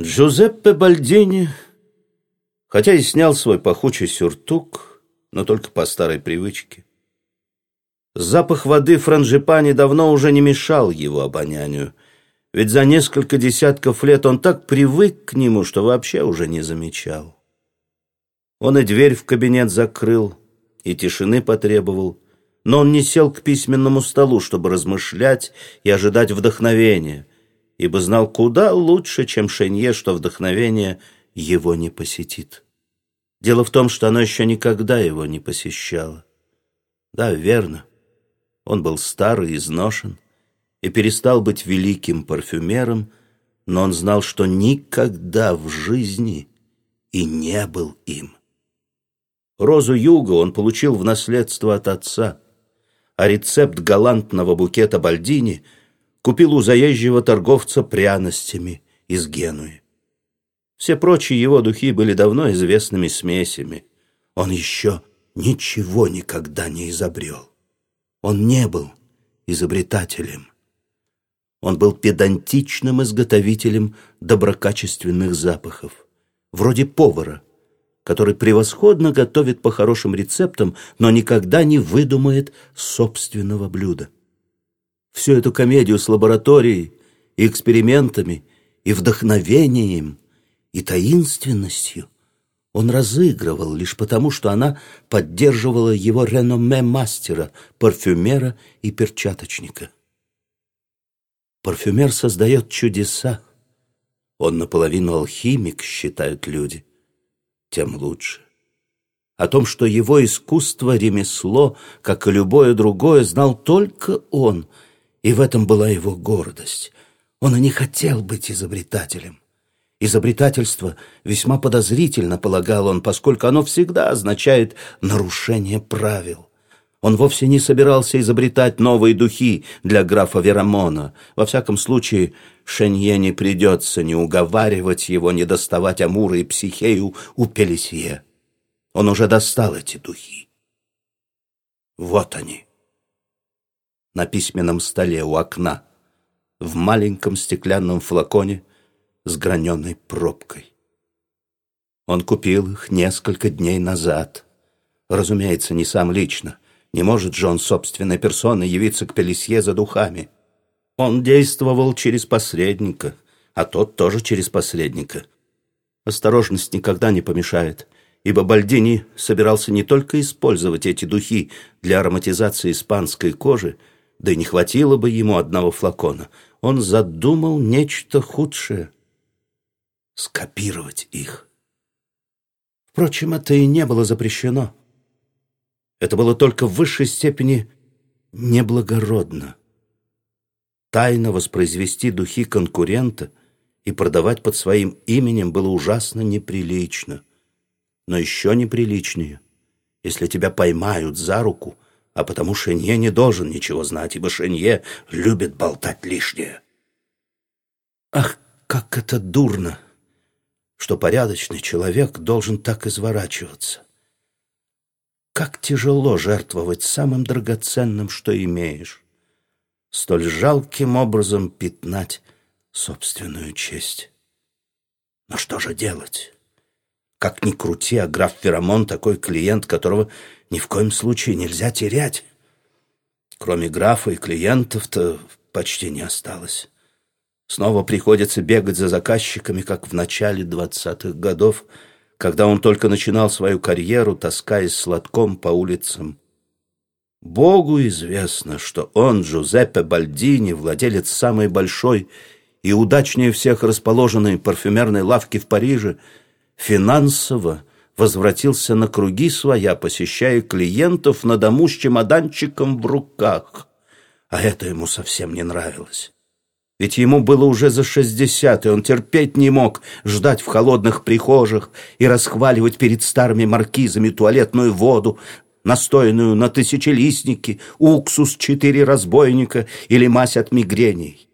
Джузеппе Бальдини, хотя и снял свой пахучий сюртук, но только по старой привычке. Запах воды франжипани давно уже не мешал его обонянию, ведь за несколько десятков лет он так привык к нему, что вообще уже не замечал. Он и дверь в кабинет закрыл, и тишины потребовал, но он не сел к письменному столу, чтобы размышлять и ожидать вдохновения — ибо знал куда лучше, чем Шенье, что вдохновение его не посетит. Дело в том, что оно еще никогда его не посещало. Да, верно. Он был старый, изношен и перестал быть великим парфюмером, но он знал, что никогда в жизни и не был им. Розу Юга он получил в наследство от отца, а рецепт галантного букета Бальдини — купил у заезжего торговца пряностями из Генуи. Все прочие его духи были давно известными смесями. Он еще ничего никогда не изобрел. Он не был изобретателем. Он был педантичным изготовителем доброкачественных запахов, вроде повара, который превосходно готовит по хорошим рецептам, но никогда не выдумает собственного блюда всю эту комедию с лабораторией и экспериментами, и вдохновением, и таинственностью он разыгрывал лишь потому, что она поддерживала его реноме мастера, парфюмера и перчаточника. Парфюмер создает чудеса. Он наполовину алхимик, считают люди. Тем лучше. О том, что его искусство, ремесло, как и любое другое, знал только он — и в этом была его гордость. Он и не хотел быть изобретателем. Изобретательство весьма подозрительно, полагал он, поскольку оно всегда означает нарушение правил. Он вовсе не собирался изобретать новые духи для графа Верамона. Во всяком случае, Шенье не придется не уговаривать его не доставать Амура и Психею у Пелесье. Он уже достал эти духи. Вот они на письменном столе у окна, в маленьком стеклянном флаконе с граненой пробкой. Он купил их несколько дней назад. Разумеется, не сам лично. Не может же он собственной персоной явиться к Пелесье за духами. Он действовал через посредника, а тот тоже через посредника. Осторожность никогда не помешает, ибо Бальдини собирался не только использовать эти духи для ароматизации испанской кожи, да и не хватило бы ему одного флакона. Он задумал нечто худшее — скопировать их. Впрочем, это и не было запрещено. Это было только в высшей степени неблагородно. Тайно воспроизвести духи конкурента и продавать под своим именем было ужасно неприлично. Но еще неприличнее, если тебя поймают за руку — а потому Шенье не должен ничего знать, ибо Шенье любит болтать лишнее. Ах, как это дурно, что порядочный человек должен так изворачиваться. Как тяжело жертвовать самым драгоценным, что имеешь, столь жалким образом пятнать собственную честь. Но что же делать? Как ни крути, а граф Феромон такой клиент, которого ни в коем случае нельзя терять. Кроме графа и клиентов-то почти не осталось. Снова приходится бегать за заказчиками, как в начале двадцатых годов, когда он только начинал свою карьеру, таскаясь сладком по улицам. Богу известно, что он, Джузеппе Бальдини, владелец самой большой и удачнее всех расположенной парфюмерной лавки в Париже, финансово возвратился на круги своя, посещая клиентов на дому с чемоданчиком в руках. А это ему совсем не нравилось. Ведь ему было уже за шестьдесят, и он терпеть не мог ждать в холодных прихожих и расхваливать перед старыми маркизами туалетную воду, настоянную на тысячелистнике, уксус четыре разбойника или мазь от мигрений.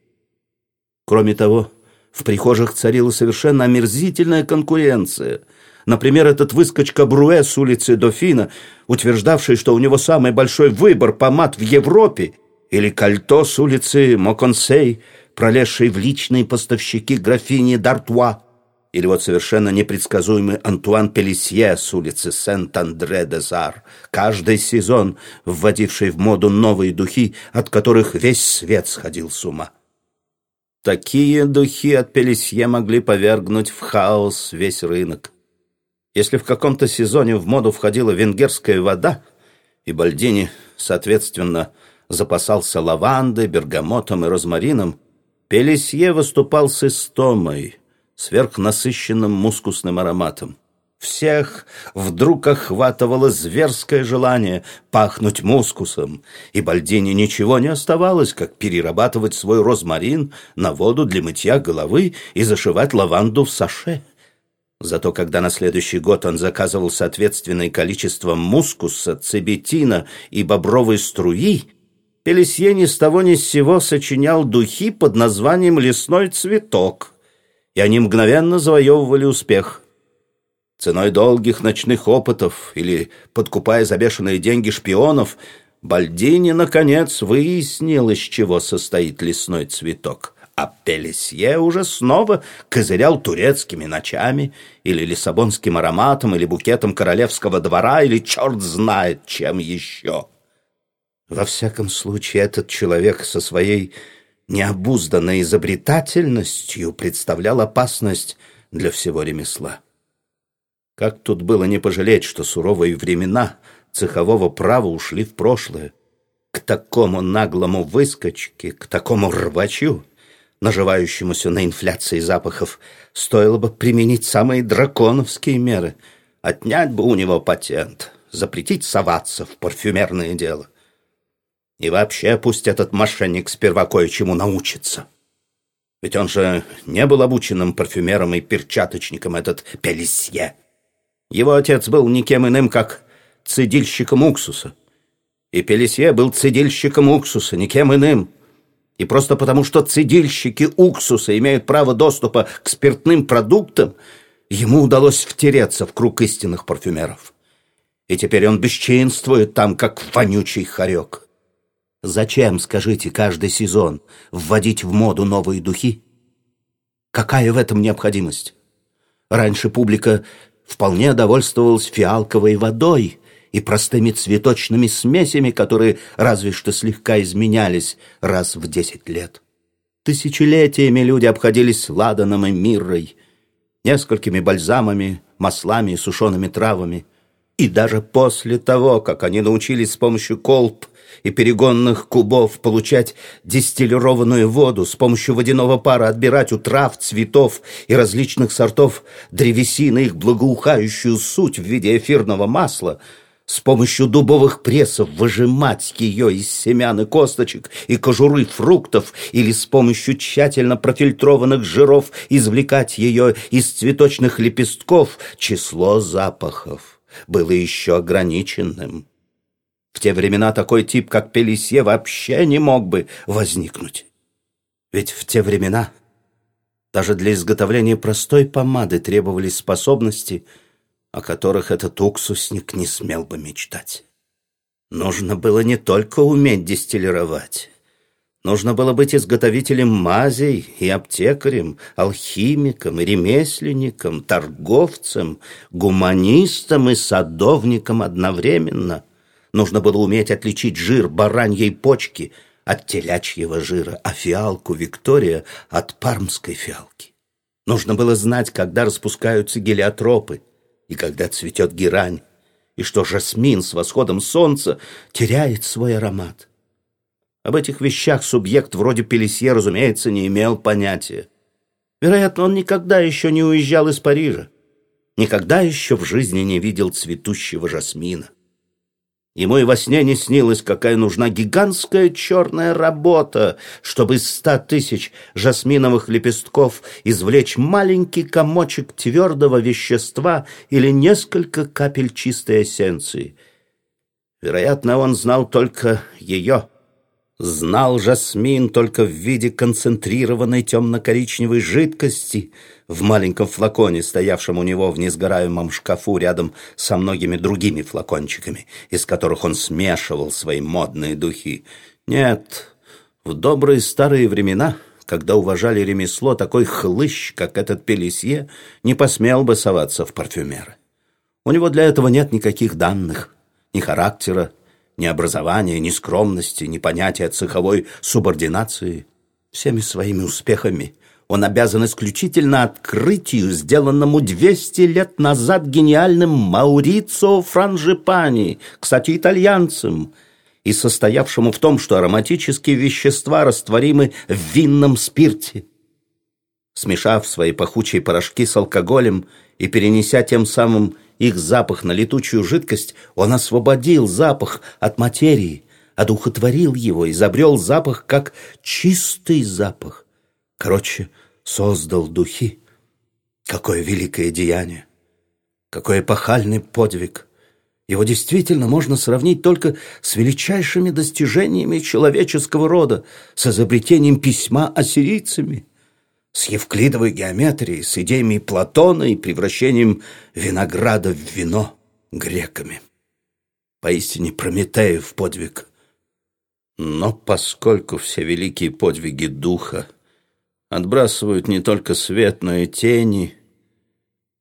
Кроме того, в прихожих царила совершенно омерзительная конкуренция — Например, этот выскочка Бруэ с улицы Дофина, утверждавший, что у него самый большой выбор помад в Европе, или Кальто с улицы Моконсей, пролезший в личные поставщики графини Д'Артуа, Или вот совершенно непредсказуемый Антуан Пелисье с улицы Сент-Андре-де-Зар, каждый сезон вводивший в моду новые духи, от которых весь свет сходил с ума. Такие духи от Пелисье могли повергнуть в хаос весь рынок. Если в каком-то сезоне в моду входила венгерская вода, и Бальдини, соответственно, запасался лавандой, бергамотом и розмарином, Пелисье выступал с истомой, сверхнасыщенным мускусным ароматом. Всех вдруг охватывало зверское желание пахнуть мускусом, и Бальдине ничего не оставалось, как перерабатывать свой розмарин на воду для мытья головы и зашивать лаванду в саше. Зато когда на следующий год он заказывал соответственное количество мускуса, цибетина и бобровой струи, Пелесье ни с того ни с сего сочинял духи под названием «Лесной цветок», и они мгновенно завоевывали успех. Ценой долгих ночных опытов или подкупая за бешеные деньги шпионов, Бальдини, наконец, выяснил, из чего состоит лесной цветок. А Пелесье уже снова козырял турецкими ночами или лиссабонским ароматом, или букетом королевского двора, или черт знает чем еще. Во всяком случае, этот человек со своей необузданной изобретательностью представлял опасность для всего ремесла. Как тут было не пожалеть, что суровые времена цехового права ушли в прошлое. К такому наглому выскочке, к такому рвачу, наживающемуся на инфляции запахов, стоило бы применить самые драконовские меры. Отнять бы у него патент, запретить соваться в парфюмерное дело. И вообще пусть этот мошенник сперва кое-чему научится. Ведь он же не был обученным парфюмером и перчаточником, этот Пелесье. Его отец был никем иным, как цедильщиком уксуса. И Пелесье был цедильщиком уксуса, никем иным. И просто потому, что цедильщики уксуса имеют право доступа к спиртным продуктам, ему удалось втереться в круг истинных парфюмеров. И теперь он бесчинствует там, как вонючий хорек. Зачем, скажите, каждый сезон вводить в моду новые духи? Какая в этом необходимость? Раньше публика вполне довольствовалась фиалковой водой и простыми цветочными смесями, которые разве что слегка изменялись раз в десять лет. Тысячелетиями люди обходились ладаном и миррой, несколькими бальзамами, маслами и сушеными травами. И даже после того, как они научились с помощью колб и перегонных кубов получать дистиллированную воду, с помощью водяного пара отбирать у трав, цветов и различных сортов древесины их благоухающую суть в виде эфирного масла, с помощью дубовых прессов выжимать ее из семян и косточек и кожуры фруктов или с помощью тщательно профильтрованных жиров извлекать ее из цветочных лепестков, число запахов было еще ограниченным. В те времена такой тип, как Пелисье, вообще не мог бы возникнуть. Ведь в те времена даже для изготовления простой помады требовались способности, о которых этот уксусник не смел бы мечтать. Нужно было не только уметь дистиллировать. Нужно было быть изготовителем мазей и аптекарем, алхимиком и ремесленником, торговцем, гуманистом и садовником одновременно – Нужно было уметь отличить жир бараньей почки от телячьего жира, а фиалку Виктория от пармской фиалки. Нужно было знать, когда распускаются гелиотропы и когда цветет герань, и что жасмин с восходом солнца теряет свой аромат. Об этих вещах субъект вроде Пелесье, разумеется, не имел понятия. Вероятно, он никогда еще не уезжал из Парижа, никогда еще в жизни не видел цветущего жасмина. Ему и во сне не снилось, какая нужна гигантская черная работа, чтобы из ста тысяч жасминовых лепестков извлечь маленький комочек твердого вещества или несколько капель чистой эссенции. Вероятно, он знал только ее. Знал жасмин только в виде концентрированной темно-коричневой жидкости — в маленьком флаконе, стоявшем у него в несгораемом шкафу рядом со многими другими флакончиками, из которых он смешивал свои модные духи. Нет, в добрые старые времена, когда уважали ремесло, такой хлыщ, как этот Пелесье, не посмел бы соваться в парфюмеры. У него для этого нет никаких данных, ни характера, ни образования, ни скромности, ни понятия цеховой субординации. Всеми своими успехами он обязан исключительно открытию, сделанному 200 лет назад гениальным Маурицио Франжипани, кстати, итальянцем, и состоявшему в том, что ароматические вещества растворимы в винном спирте. Смешав свои пахучие порошки с алкоголем и перенеся тем самым их запах на летучую жидкость, он освободил запах от материи, одухотворил его, изобрел запах как чистый запах. Короче, создал духи. Какое великое деяние! Какой эпохальный подвиг! Его действительно можно сравнить только с величайшими достижениями человеческого рода, с изобретением письма ассирийцами, с евклидовой геометрией, с идеями Платона и превращением винограда в вино греками. Поистине Прометеев подвиг. Но поскольку все великие подвиги духа отбрасывают не только свет, но и тени,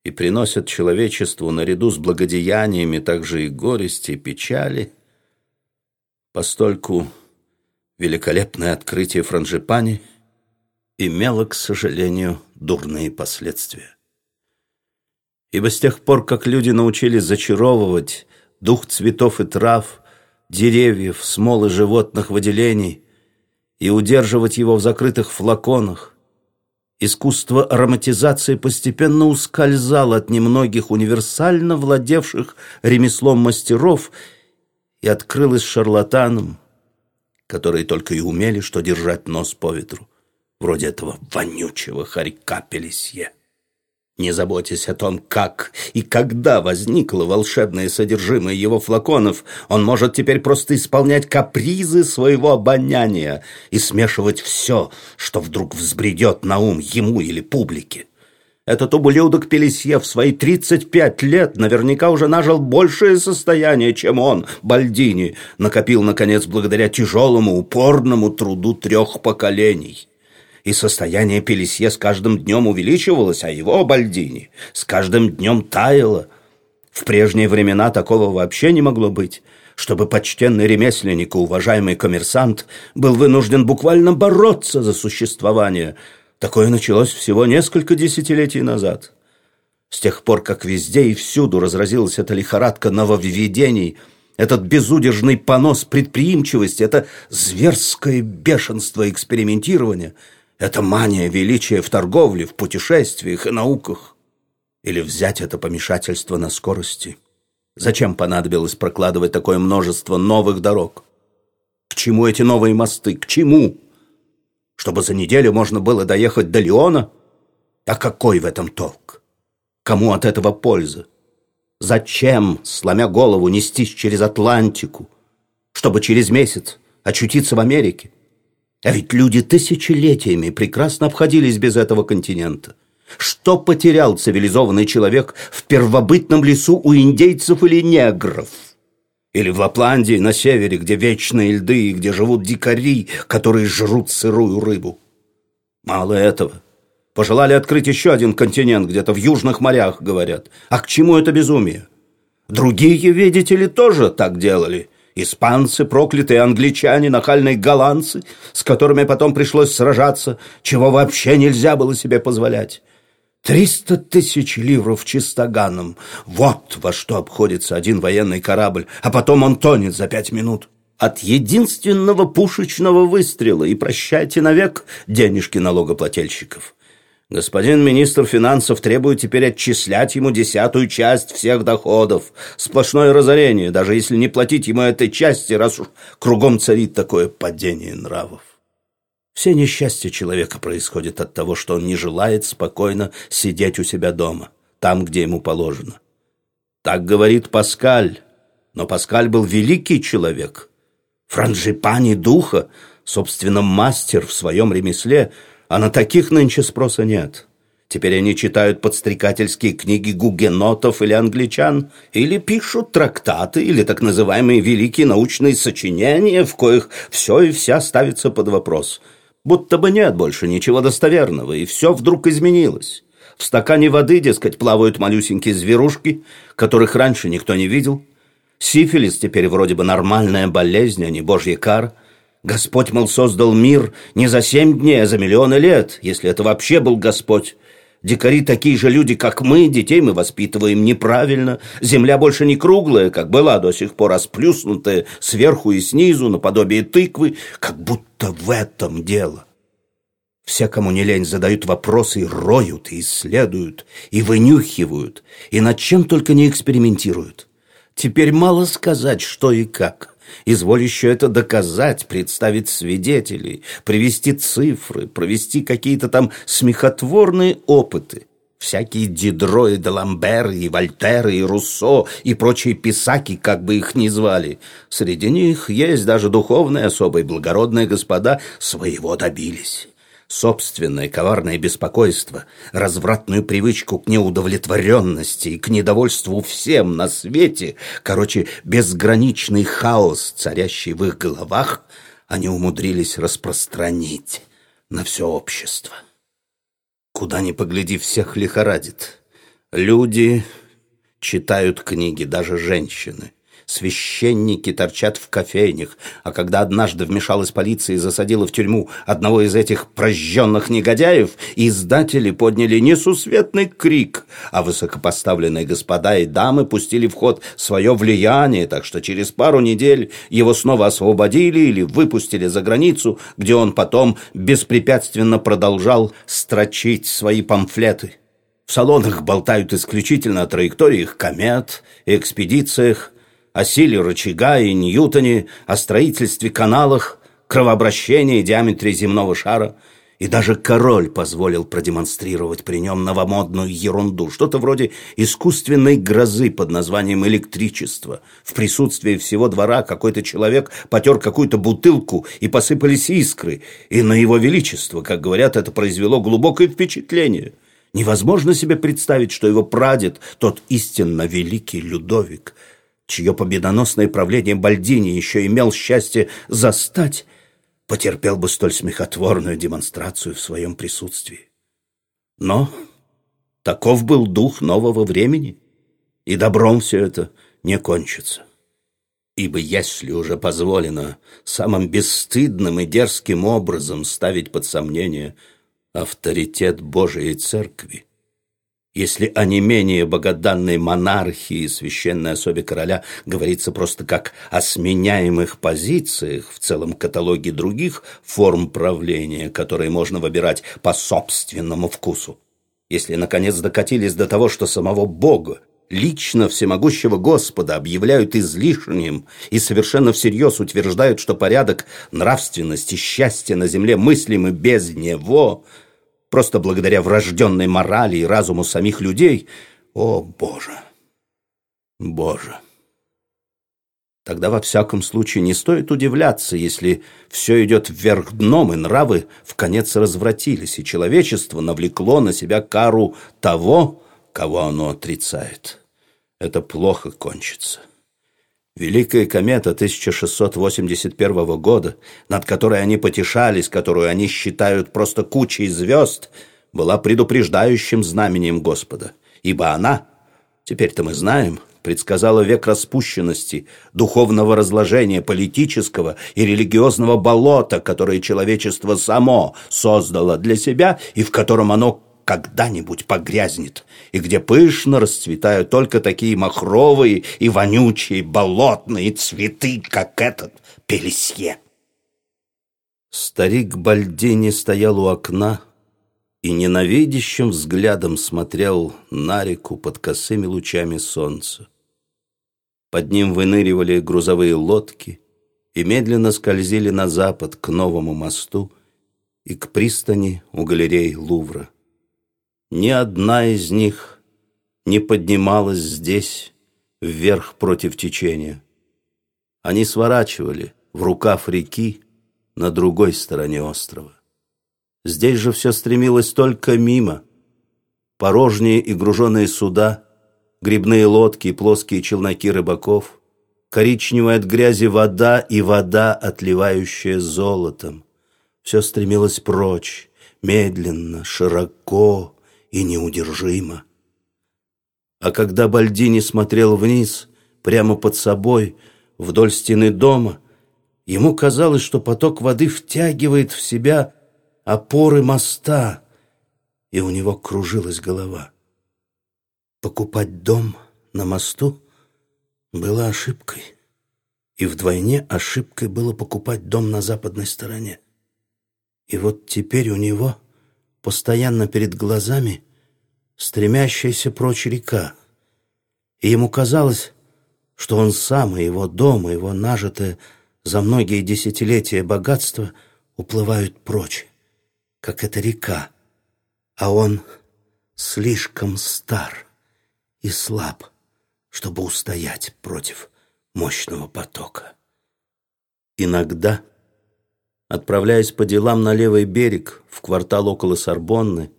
и приносят человечеству наряду с благодеяниями также и горести, и печали, постольку великолепное открытие Франжипани имело, к сожалению, дурные последствия. Ибо с тех пор, как люди научились зачаровывать дух цветов и трав, деревьев, смолы животных выделений и удерживать его в закрытых флаконах, Искусство ароматизации постепенно ускользало от немногих универсально владевших ремеслом мастеров и открылось шарлатанам, которые только и умели что держать нос по ветру, вроде этого вонючего хорька Пелесье. Не заботясь о том, как и когда возникло волшебное содержимое его флаконов, он может теперь просто исполнять капризы своего обоняния и смешивать все, что вдруг взбредет на ум ему или публике. Этот ублюдок Пелесье в свои 35 лет наверняка уже нажил большее состояние, чем он, Бальдини, накопил, наконец, благодаря тяжелому, упорному труду трех поколений и состояние Пелесье с каждым днем увеличивалось, а его Бальдини с каждым днем таяло. В прежние времена такого вообще не могло быть, чтобы почтенный ремесленник и уважаемый коммерсант был вынужден буквально бороться за существование. Такое началось всего несколько десятилетий назад. С тех пор, как везде и всюду разразилась эта лихорадка нововведений, этот безудержный понос предприимчивости, это зверское бешенство экспериментирования – это мания величия в торговле, в путешествиях и науках. Или взять это помешательство на скорости. Зачем понадобилось прокладывать такое множество новых дорог? К чему эти новые мосты? К чему? Чтобы за неделю можно было доехать до Леона? А какой в этом толк? Кому от этого польза? Зачем, сломя голову, нестись через Атлантику, чтобы через месяц очутиться в Америке? А ведь люди тысячелетиями прекрасно обходились без этого континента. Что потерял цивилизованный человек в первобытном лесу у индейцев или негров? Или в Лапландии на севере, где вечные льды и где живут дикари, которые жрут сырую рыбу? Мало этого. Пожелали открыть еще один континент, где-то в южных морях, говорят. А к чему это безумие? Другие, видите ли, тоже так делали – Испанцы, проклятые англичане, нахальные голландцы, с которыми потом пришлось сражаться, чего вообще нельзя было себе позволять. Триста тысяч ливров чистоганом. Вот во что обходится один военный корабль, а потом он тонет за пять минут. От единственного пушечного выстрела и прощайте навек денежки налогоплательщиков. Господин министр финансов требует теперь отчислять ему десятую часть всех доходов. Сплошное разорение, даже если не платить ему этой части, раз уж кругом царит такое падение нравов. Все несчастья человека происходят от того, что он не желает спокойно сидеть у себя дома, там, где ему положено. Так говорит Паскаль, но Паскаль был великий человек. Франжипани духа, собственно, мастер в своем ремесле – а на таких нынче спроса нет. Теперь они читают подстрекательские книги гугенотов или англичан, или пишут трактаты, или так называемые великие научные сочинения, в коих все и вся ставится под вопрос. Будто бы нет больше ничего достоверного, и все вдруг изменилось. В стакане воды, дескать, плавают малюсенькие зверушки, которых раньше никто не видел. Сифилис теперь вроде бы нормальная болезнь, а не божья кара. Господь, мол, создал мир не за семь дней, а за миллионы лет, если это вообще был Господь. Дикари такие же люди, как мы, детей мы воспитываем неправильно. Земля больше не круглая, как была до сих пор, а сплюснутая сверху и снизу, наподобие тыквы, как будто в этом дело. Все, кому не лень, задают вопросы и роют, и исследуют, и вынюхивают, и над чем только не экспериментируют. Теперь мало сказать, что и как. Изволь еще это доказать, представить свидетелей, привести цифры, провести какие-то там смехотворные опыты. Всякие Дидро и Деламбер, и Вольтеры, и Руссо, и прочие писаки, как бы их ни звали. Среди них есть даже духовные особые благородные господа, своего добились собственное коварное беспокойство, развратную привычку к неудовлетворенности и к недовольству всем на свете, короче, безграничный хаос, царящий в их головах, они умудрились распространить на все общество. Куда ни погляди, всех лихорадит. Люди читают книги, даже женщины. Священники торчат в кофейнях, а когда однажды вмешалась полиция и засадила в тюрьму одного из этих прожженных негодяев, издатели подняли несусветный крик, а высокопоставленные господа и дамы пустили в ход свое влияние, так что через пару недель его снова освободили или выпустили за границу, где он потом беспрепятственно продолжал строчить свои памфлеты. В салонах болтают исключительно о траекториях комет, экспедициях, о силе рычага и Ньютоне, о строительстве каналах, кровообращении, диаметре земного шара. И даже король позволил продемонстрировать при нем новомодную ерунду, что-то вроде искусственной грозы под названием электричество. В присутствии всего двора какой-то человек потер какую-то бутылку, и посыпались искры. И на его величество, как говорят, это произвело глубокое впечатление. Невозможно себе представить, что его прадед, тот истинно великий Людовик – чье победоносное правление Бальдини еще имел счастье застать, потерпел бы столь смехотворную демонстрацию в своем присутствии. Но таков был дух нового времени, и добром все это не кончится. Ибо если уже позволено самым бесстыдным и дерзким образом ставить под сомнение авторитет Божией Церкви, если о не менее богоданной монархии и священной особе короля говорится просто как о сменяемых позициях в целом каталоге других форм правления, которые можно выбирать по собственному вкусу. Если, наконец, докатились до того, что самого Бога, лично всемогущего Господа объявляют излишним и совершенно всерьез утверждают, что порядок нравственности, счастья на земле мыслимы без Него – просто благодаря врожденной морали и разуму самих людей. О, Боже! Боже! Тогда во всяком случае не стоит удивляться, если все идет вверх дном, и нравы в конец развратились, и человечество навлекло на себя кару того, кого оно отрицает. Это плохо кончится. Великая комета 1681 года, над которой они потешались, которую они считают просто кучей звезд, была предупреждающим знаменем Господа, ибо она, теперь-то мы знаем, предсказала век распущенности, духовного разложения, политического и религиозного болота, которое человечество само создало для себя и в котором оно когда-нибудь погрязнет, и где пышно расцветают только такие махровые и вонючие болотные цветы, как этот пелесье. Старик Бальдини стоял у окна и ненавидящим взглядом смотрел на реку под косыми лучами солнца. Под ним выныривали грузовые лодки и медленно скользили на запад к новому мосту и к пристани у галерей Лувра. Ни одна из них не поднималась здесь вверх против течения. Они сворачивали в рукав реки на другой стороне острова. Здесь же все стремилось только мимо. Порожние и груженные суда, грибные лодки и плоские челноки рыбаков, коричневая от грязи вода и вода, отливающая золотом. все стремилось прочь, медленно, широко и неудержимо. А когда Бальдини смотрел вниз, прямо под собой, вдоль стены дома, ему казалось, что поток воды втягивает в себя опоры моста, и у него кружилась голова. Покупать дом на мосту было ошибкой, и вдвойне ошибкой было покупать дом на западной стороне. И вот теперь у него постоянно перед глазами стремящаяся прочь река, и ему казалось, что он сам и его дом, и его нажитое за многие десятилетия богатство уплывают прочь, как эта река, а он слишком стар и слаб, чтобы устоять против мощного потока. Иногда, отправляясь по делам на левый берег, в квартал около Сорбонны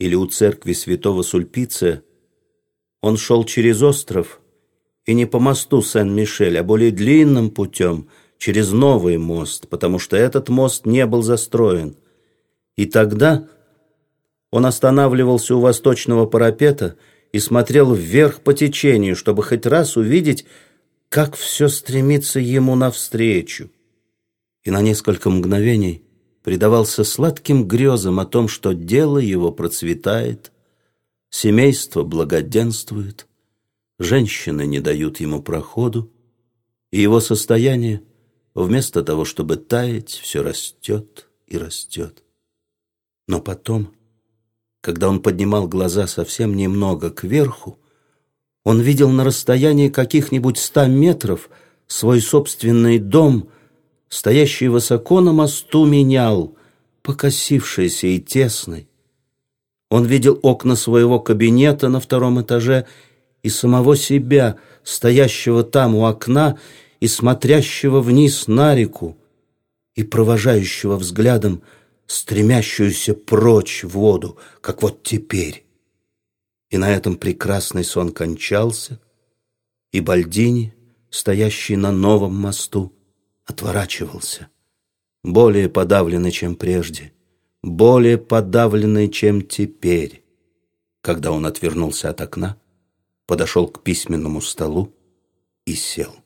или у церкви святого Сульпиция, он шел через остров и не по мосту Сен-Мишель, а более длинным путем, через новый мост, потому что этот мост не был застроен. И тогда он останавливался у восточного парапета и смотрел вверх по течению, чтобы хоть раз увидеть, как все стремится ему навстречу. И на несколько мгновений предавался сладким грезам о том, что дело его процветает, семейство благоденствует, женщины не дают ему проходу, и его состояние, вместо того, чтобы таять, все растет и растет. Но потом когда он поднимал глаза совсем немного кверху, он видел на расстоянии каких-нибудь ста метров свой собственный дом, стоящий высоко на мосту менял, покосившийся и тесный. Он видел окна своего кабинета на втором этаже и самого себя, стоящего там у окна и смотрящего вниз на реку, и провожающего взглядом стремящуюся прочь в воду, как вот теперь. И на этом прекрасный сон кончался, и Бальдини, стоящий на новом мосту, отворачивался, более подавленный, чем прежде, более подавленный, чем теперь. Когда он отвернулся от окна, подошел к письменному столу и сел.